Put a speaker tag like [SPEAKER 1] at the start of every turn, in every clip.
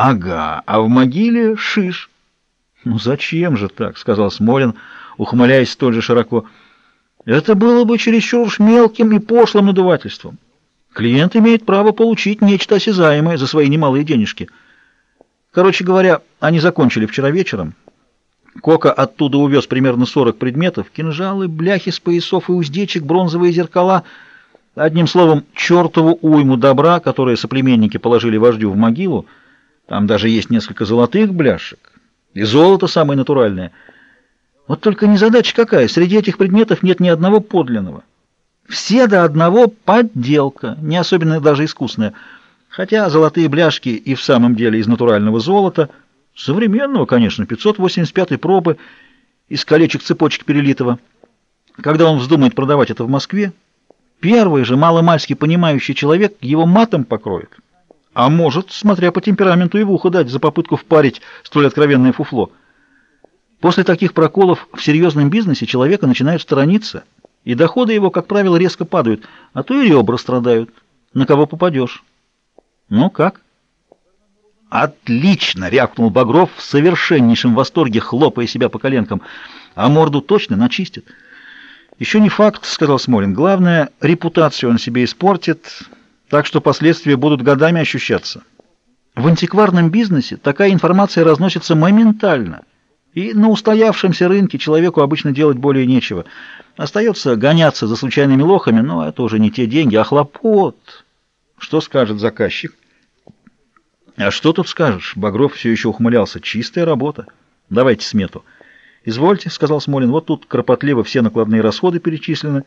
[SPEAKER 1] Ага, а в могиле шиш. Ну зачем же так, сказал Смолин, ухмыляясь столь же широко. Это было бы чересчур уж мелким и пошлым надувательством. Клиент имеет право получить нечто осязаемое за свои немалые денежки. Короче говоря, они закончили вчера вечером. Кока оттуда увез примерно 40 предметов, кинжалы, бляхи с поясов и уздечек, бронзовые зеркала. Одним словом, чертову уйму добра, которое соплеменники положили вождю в могилу. Там даже есть несколько золотых бляшек. И золото самое натуральное. Вот только незадача какая, среди этих предметов нет ни одного подлинного. Все до одного подделка, не особенно даже искусная. Хотя золотые бляшки и в самом деле из натурального золота – Современного, конечно, 585 пробы из колечек цепочек перелитого. Когда он вздумает продавать это в Москве, первый же маломальски понимающий человек его матом покроет. А может, смотря по темпераменту, и в ухо дать за попытку впарить столь откровенное фуфло. После таких проколов в серьезном бизнесе человека начинают сторониться, и доходы его, как правило, резко падают, а то и ребра страдают. На кого попадешь? Ну как? «Отлично!» — рявкнул Багров в совершеннейшем восторге, хлопая себя по коленкам. «А морду точно начистит». «Еще не факт», — сказал Смолин. «Главное, репутацию он себе испортит, так что последствия будут годами ощущаться. В антикварном бизнесе такая информация разносится моментально, и на устоявшемся рынке человеку обычно делать более нечего. Остается гоняться за случайными лохами, но это уже не те деньги, а хлопот. Что скажет заказчик?» А что тут скажешь? Багров все еще ухмылялся. Чистая работа. Давайте смету. Извольте, сказал Смолин. Вот тут кропотливо все накладные расходы перечислены.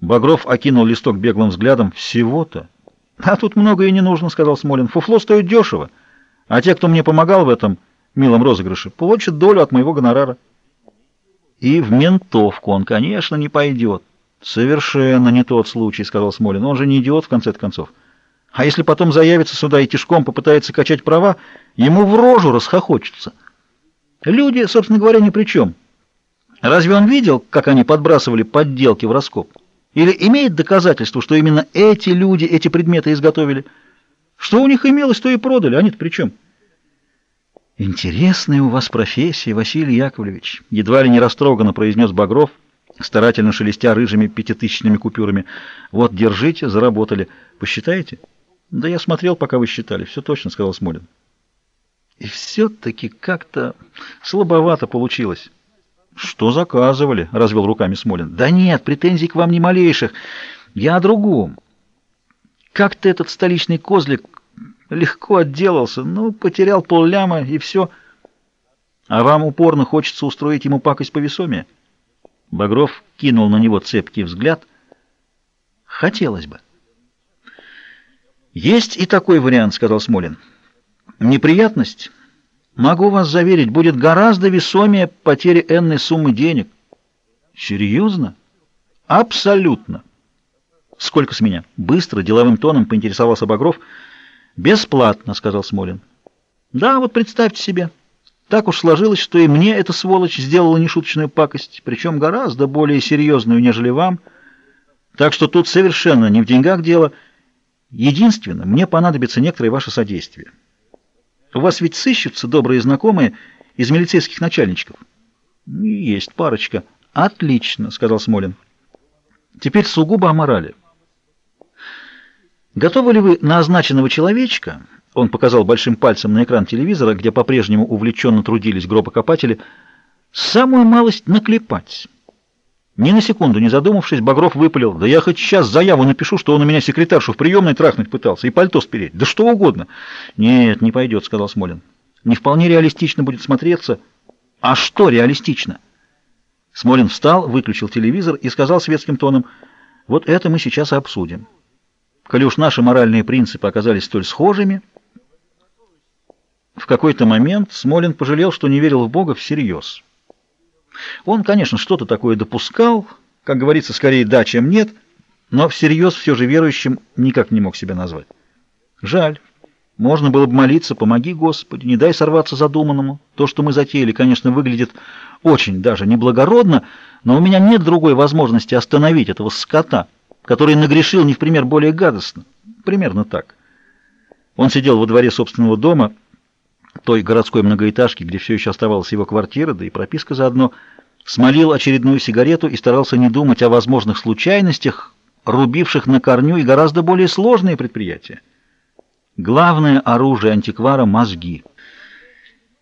[SPEAKER 1] Багров окинул листок беглым взглядом. Всего-то. А тут много и не нужно, сказал Смолин. Фуфло стоит дешево. А те, кто мне помогал в этом милом розыгрыше, получат долю от моего гонорара. И в ментовку он, конечно, не пойдет. Совершенно не тот случай, сказал Смолин. Он же не идиот, в конце концов. А если потом заявится сюда и тишком попытается качать права, ему в рожу расхохочется. Люди, собственно говоря, ни при чем. Разве он видел, как они подбрасывали подделки в раскоп? Или имеет доказательство, что именно эти люди эти предметы изготовили? Что у них имелось, то и продали, они-то при чем? «Интересная у вас профессия, Василий Яковлевич», — едва ли не растроганно произнес Багров, старательно шелестя рыжими пятитысячными купюрами. «Вот, держите, заработали. Посчитаете?» Да я смотрел, пока вы считали. Все точно, сказал Смолин. И все-таки как-то слабовато получилось. Что заказывали? Развел руками Смолин. Да нет, претензий к вам ни малейших. Я о другом. Как-то этот столичный козлик легко отделался. Ну, потерял полляма и все. А вам упорно хочется устроить ему пакость повесомее? Багров кинул на него цепкий взгляд. Хотелось бы. «Есть и такой вариант», — сказал Смолин. «Неприятность, могу вас заверить, будет гораздо весомее потери энной суммы денег». «Серьезно?» «Абсолютно». «Сколько с меня?» Быстро, деловым тоном поинтересовался Багров. «Бесплатно», — сказал Смолин. «Да, вот представьте себе. Так уж сложилось, что и мне эта сволочь сделала нешуточную пакость, причем гораздо более серьезную, нежели вам. Так что тут совершенно не в деньгах дело — Единственное, мне понадобится некоторое ваше содействие. У вас ведь сыщутся добрые знакомые из милицейских начальничков? Есть парочка. Отлично, сказал Смолин. Теперь сугубо о морали. Готовы ли вы на означенного человечка, он показал большим пальцем на экран телевизора, где по-прежнему увлеченно трудились гробокопатели, самую малость наклепать? Ни на секунду не задумавшись, Багров выпалил. «Да я хоть сейчас заяву напишу, что он у меня секретаршу в приемной трахнуть пытался и пальто спереть. Да что угодно». «Нет, не пойдет», — сказал Смолин. «Не вполне реалистично будет смотреться». «А что реалистично?» Смолин встал, выключил телевизор и сказал светским тоном. «Вот это мы сейчас и обсудим. Коли уж наши моральные принципы оказались столь схожими...» В какой-то момент Смолин пожалел, что не верил в Бога всерьез. Он, конечно, что-то такое допускал, как говорится, скорее да, чем нет, но всерьез все же верующим никак не мог себя назвать. Жаль. Можно было бы молиться, помоги, Господи, не дай сорваться задуманному. То, что мы затеяли, конечно, выглядит очень даже неблагородно, но у меня нет другой возможности остановить этого скота, который нагрешил не в пример более гадостно. Примерно так. Он сидел во дворе собственного дома, той городской многоэтажки, где все еще оставалась его квартира, да и прописка заодно, смолил очередную сигарету и старался не думать о возможных случайностях, рубивших на корню и гораздо более сложные предприятия. Главное оружие антиквара — мозги —